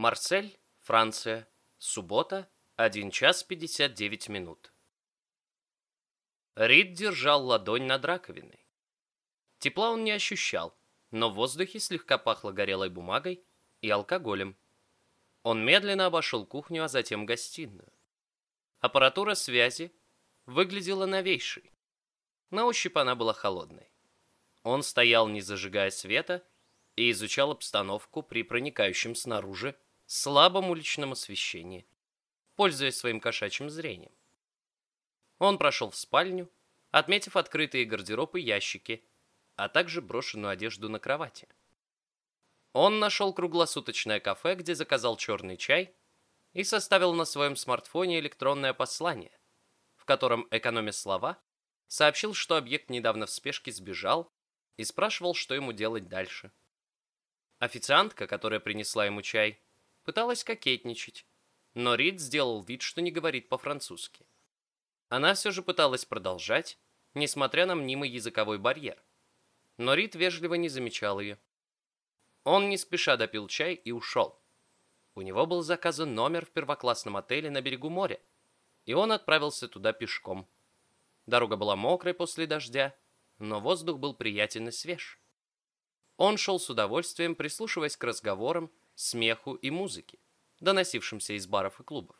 Марсель, Франция. Суббота, 1 час 59 минут. Рид держал ладонь над раковиной. Тепла он не ощущал, но в воздухе слегка пахло горелой бумагой и алкоголем. Он медленно обошел кухню, а затем гостиную. Аппаратура связи выглядела новейшей. На ощупь она была холодной. Он стоял, не зажигая света, и изучал обстановку при проникающем снаружи слабом уличном освещении, пользуясь своим кошачьим зрением. Он прошел в спальню, отметив открытые гардеробы и ящики, а также брошенную одежду на кровати. Он нашел круглосуточное кафе, где заказал черный чай и составил на своем смартфоне электронное послание, в котором, экономя слова, сообщил, что объект недавно в спешке сбежал и спрашивал, что ему делать дальше. Официантка, которая принесла ему чай, пыталась кокетничать, но Рид сделал вид, что не говорит по-французски. Она все же пыталась продолжать, несмотря на мнимый языковой барьер. Но Рид вежливо не замечал ее. Он не спеша допил чай и ушел. У него был заказан номер в первоклассном отеле на берегу моря, и он отправился туда пешком. Дорога была мокрой после дождя, но воздух был приятен и свеж. Он шел с удовольствием, прислушиваясь к разговорам, смеху и музыке, доносившимся из баров и клубов.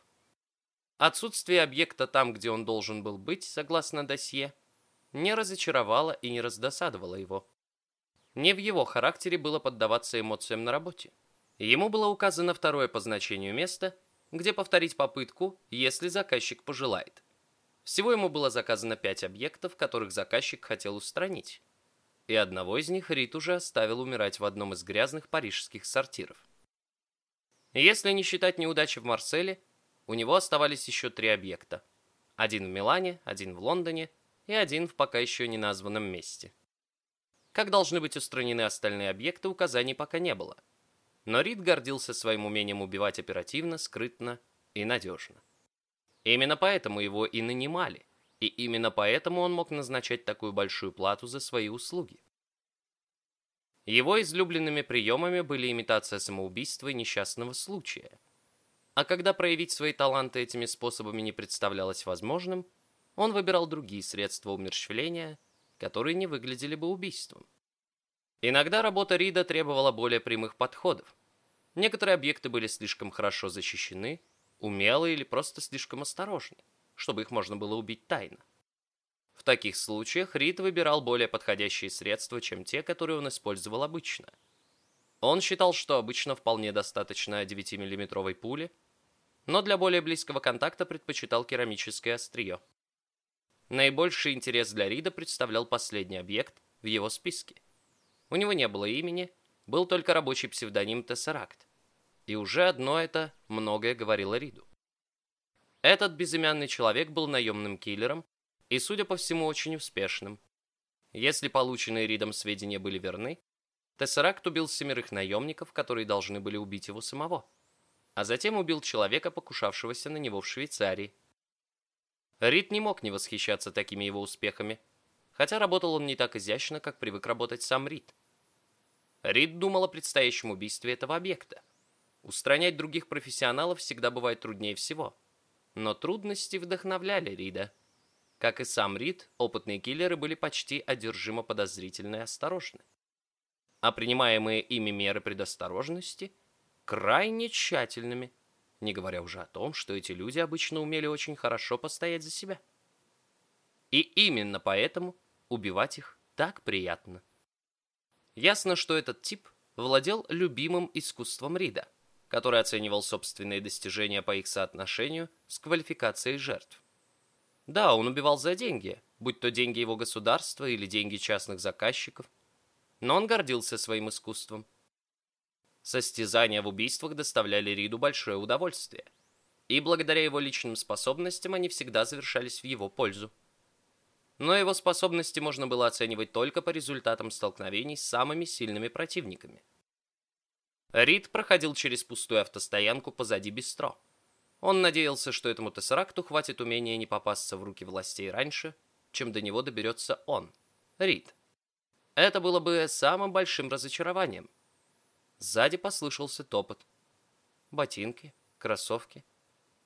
Отсутствие объекта там, где он должен был быть, согласно досье, не разочаровало и не раздосадовало его. Не в его характере было поддаваться эмоциям на работе. Ему было указано второе по значению место, где повторить попытку, если заказчик пожелает. Всего ему было заказано пять объектов, которых заказчик хотел устранить. И одного из них Рит уже оставил умирать в одном из грязных парижских сортиров. Если не считать неудачи в Марселе, у него оставались еще три объекта. Один в Милане, один в Лондоне и один в пока еще не названном месте. Как должны быть устранены остальные объекты, указаний пока не было. Но Рид гордился своим умением убивать оперативно, скрытно и надежно. Именно поэтому его и нанимали, и именно поэтому он мог назначать такую большую плату за свои услуги. Его излюбленными приемами были имитация самоубийства и несчастного случая. А когда проявить свои таланты этими способами не представлялось возможным, он выбирал другие средства умерщвления, которые не выглядели бы убийством. Иногда работа Рида требовала более прямых подходов. Некоторые объекты были слишком хорошо защищены, умелы или просто слишком осторожны, чтобы их можно было убить тайно. В таких случаях Рид выбирал более подходящие средства, чем те, которые он использовал обычно. Он считал, что обычно вполне достаточно 9-миллиметровой пули, но для более близкого контакта предпочитал керамическое острие. Наибольший интерес для Рида представлял последний объект в его списке. У него не было имени, был только рабочий псевдоним Тессеракт. И уже одно это многое говорило Риду. Этот безымянный человек был наемным киллером, и, судя по всему, очень успешным. Если полученные Ридом сведения были верны, Тессеракт убил семерых наемников, которые должны были убить его самого, а затем убил человека, покушавшегося на него в Швейцарии. Рид не мог не восхищаться такими его успехами, хотя работал он не так изящно, как привык работать сам Рид. Рид думал о предстоящем убийстве этого объекта. Устранять других профессионалов всегда бывает труднее всего. Но трудности вдохновляли Рида. Как и сам Рид, опытные киллеры были почти одержимо подозрительны и осторожны. А принимаемые ими меры предосторожности крайне тщательными, не говоря уже о том, что эти люди обычно умели очень хорошо постоять за себя. И именно поэтому убивать их так приятно. Ясно, что этот тип владел любимым искусством Рида, который оценивал собственные достижения по их соотношению с квалификацией жертв. Да, он убивал за деньги, будь то деньги его государства или деньги частных заказчиков. Но он гордился своим искусством. Состязания в убийствах доставляли Риду большое удовольствие. И благодаря его личным способностям они всегда завершались в его пользу. Но его способности можно было оценивать только по результатам столкновений с самыми сильными противниками. Рид проходил через пустую автостоянку позади бистро. Он надеялся, что этому тессеракту хватит умения не попасться в руки властей раньше, чем до него доберется он, Рид. Это было бы самым большим разочарованием. Сзади послышался топот. ботинки, кроссовки.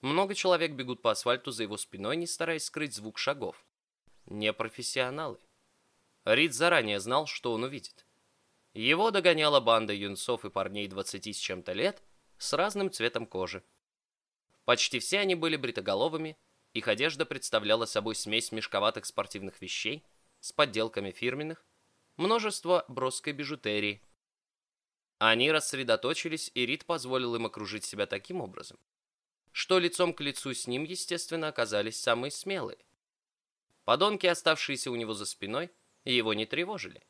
Много человек бегут по асфальту за его спиной, не стараясь скрыть звук шагов. Не профессионалы. Рид заранее знал, что он увидит. Его догоняла банда юнцов и парней 20 с чем-то лет с разным цветом кожи. Почти все они были бритоголовыми, их одежда представляла собой смесь мешковатых спортивных вещей с подделками фирменных, множество броской бижутерии. Они рассредоточились, и Рид позволил им окружить себя таким образом, что лицом к лицу с ним, естественно, оказались самые смелые. Подонки, оставшиеся у него за спиной, его не тревожили.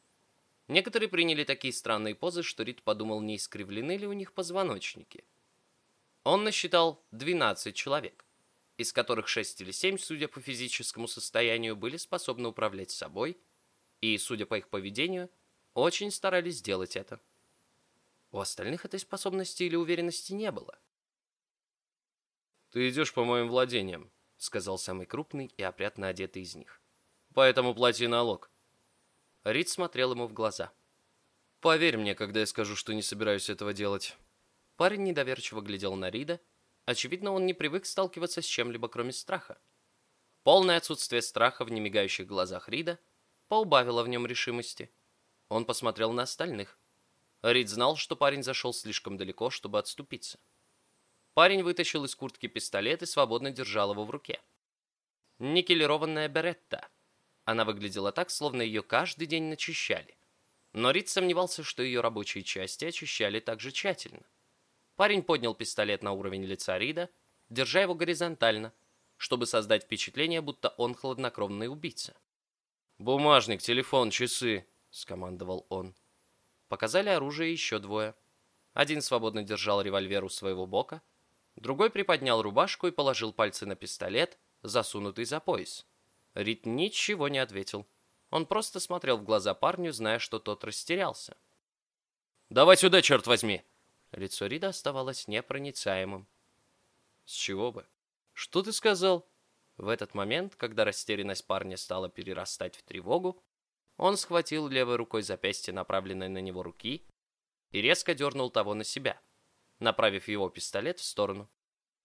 Некоторые приняли такие странные позы, что Рид подумал, не искривлены ли у них позвоночники. Он насчитал 12 человек, из которых 6 или 7, судя по физическому состоянию, были способны управлять собой, и, судя по их поведению, очень старались сделать это. У остальных этой способности или уверенности не было. «Ты идешь по моим владениям», — сказал самый крупный и опрятно одетый из них. «Поэтому плати налог». Рид смотрел ему в глаза. «Поверь мне, когда я скажу, что не собираюсь этого делать». Парень недоверчиво глядел на Рида. Очевидно, он не привык сталкиваться с чем-либо, кроме страха. Полное отсутствие страха в немигающих глазах Рида поубавило в нем решимости. Он посмотрел на остальных. Рид знал, что парень зашел слишком далеко, чтобы отступиться. Парень вытащил из куртки пистолет и свободно держал его в руке. Никелированная беретта. Она выглядела так, словно ее каждый день начищали. Но Рид сомневался, что ее рабочие части очищали так же тщательно. Парень поднял пистолет на уровень лица Рида, держа его горизонтально, чтобы создать впечатление, будто он хладнокровный убийца. «Бумажник, телефон, часы», — скомандовал он. Показали оружие еще двое. Один свободно держал револьвер у своего бока, другой приподнял рубашку и положил пальцы на пистолет, засунутый за пояс. Рид ничего не ответил. Он просто смотрел в глаза парню, зная, что тот растерялся. «Давай сюда, черт возьми!» Лицо Рида оставалось непроницаемым. «С чего бы? Что ты сказал?» В этот момент, когда растерянность парня стала перерастать в тревогу, он схватил левой рукой запястье направленной на него руки и резко дернул того на себя, направив его пистолет в сторону.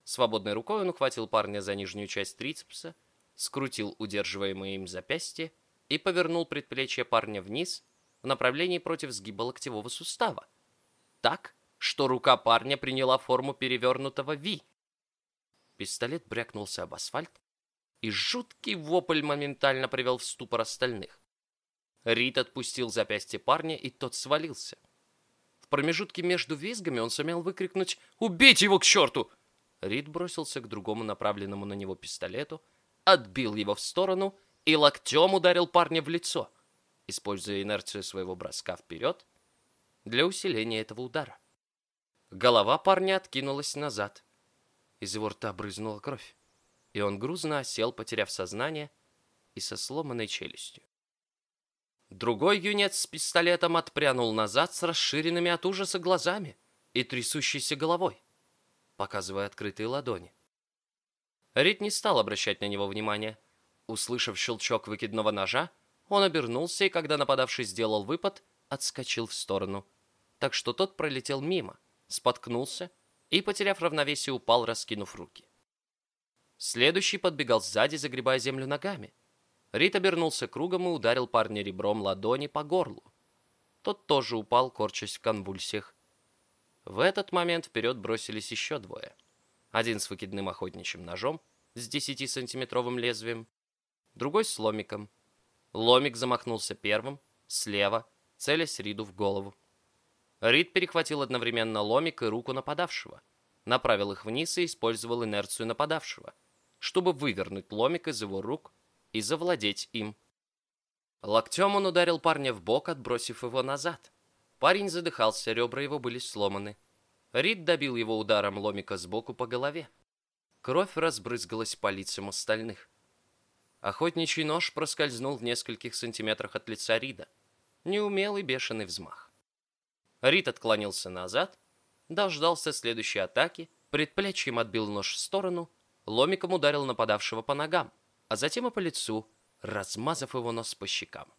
Свободной рукой он ухватил парня за нижнюю часть трицепса, скрутил удерживаемое им запястье и повернул предплечье парня вниз в направлении против сгиба локтевого сустава. Так, что рука парня приняла форму перевернутого Ви. Пистолет брякнулся об асфальт, и жуткий вопль моментально привел в ступор остальных. Рид отпустил запястье парня, и тот свалился. В промежутке между визгами он сумел выкрикнуть «Убейте его к черту!». Рид бросился к другому направленному на него пистолету, отбил его в сторону и локтем ударил парня в лицо, используя инерцию своего броска вперед для усиления этого удара. Голова парня откинулась назад. Из его рта брызнула кровь, и он грузно осел, потеряв сознание и со сломанной челюстью. Другой юнец с пистолетом отпрянул назад с расширенными от ужаса глазами и трясущейся головой, показывая открытые ладони. Рид не стал обращать на него внимания. Услышав щелчок выкидного ножа, он обернулся и, когда нападавший сделал выпад, отскочил в сторону, так что тот пролетел мимо, споткнулся и, потеряв равновесие, упал, раскинув руки. Следующий подбегал сзади, загребая землю ногами. Рид обернулся кругом и ударил парня ребром ладони по горлу. Тот тоже упал, корчась в конвульсиях. В этот момент вперед бросились еще двое. Один с выкидным охотничьим ножом с 10-сантиметровым лезвием, другой с ломиком. Ломик замахнулся первым, слева, целясь Риду в голову. Рид перехватил одновременно ломик и руку нападавшего, направил их вниз и использовал инерцию нападавшего, чтобы вывернуть ломик из его рук и завладеть им. Локтем он ударил парня в бок, отбросив его назад. Парень задыхался, ребра его были сломаны. Рид добил его ударом ломика сбоку по голове. Кровь разбрызгалась по лицам остальных. Охотничий нож проскользнул в нескольких сантиметрах от лица Рида. Неумелый бешеный взмах. Рид отклонился назад, дождался следующей атаки, предплечьем отбил нож в сторону, ломиком ударил нападавшего по ногам а затем и по лицу, размазав его нос по щекам.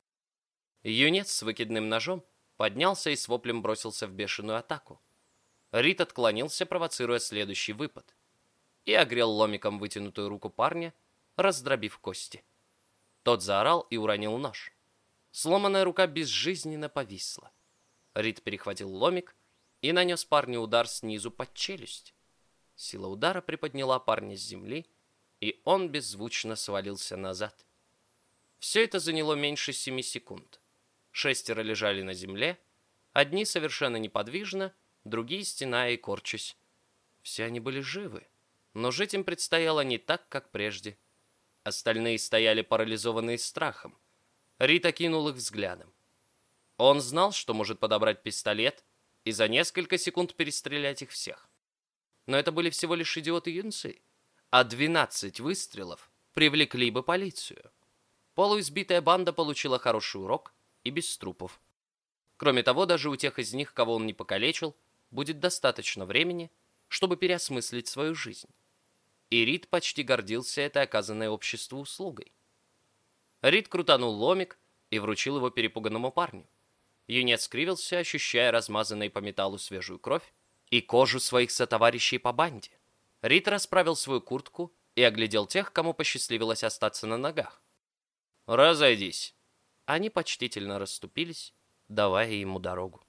Юнец с выкидным ножом поднялся и с воплем бросился в бешеную атаку. Рид отклонился, провоцируя следующий выпад, и огрел ломиком вытянутую руку парня, раздробив кости. Тот заорал и уронил нож. Сломанная рука безжизненно повисла. Рид перехватил ломик и нанес парню удар снизу под челюсть. Сила удара приподняла парня с земли, и он беззвучно свалился назад. Все это заняло меньше семи секунд. Шестеро лежали на земле, одни совершенно неподвижно, другие стеная и корчась. Все они были живы, но жить им предстояло не так, как прежде. Остальные стояли парализованные страхом. Рита кинул их взглядом. Он знал, что может подобрать пистолет и за несколько секунд перестрелять их всех. Но это были всего лишь идиоты-юнцы, а 12 выстрелов привлекли бы полицию. Полуизбитая банда получила хороший урок и без трупов. Кроме того, даже у тех из них, кого он не покалечил, будет достаточно времени, чтобы переосмыслить свою жизнь. И Рид почти гордился этой оказанной обществу услугой. Рид крутанул ломик и вручил его перепуганному парню. Юнец скривился, ощущая размазанной по металлу свежую кровь и кожу своих сотоварищей по банде. Рид расправил свою куртку и оглядел тех, кому посчастливилось остаться на ногах. «Разойдись». Они почтительно расступились, давая ему дорогу.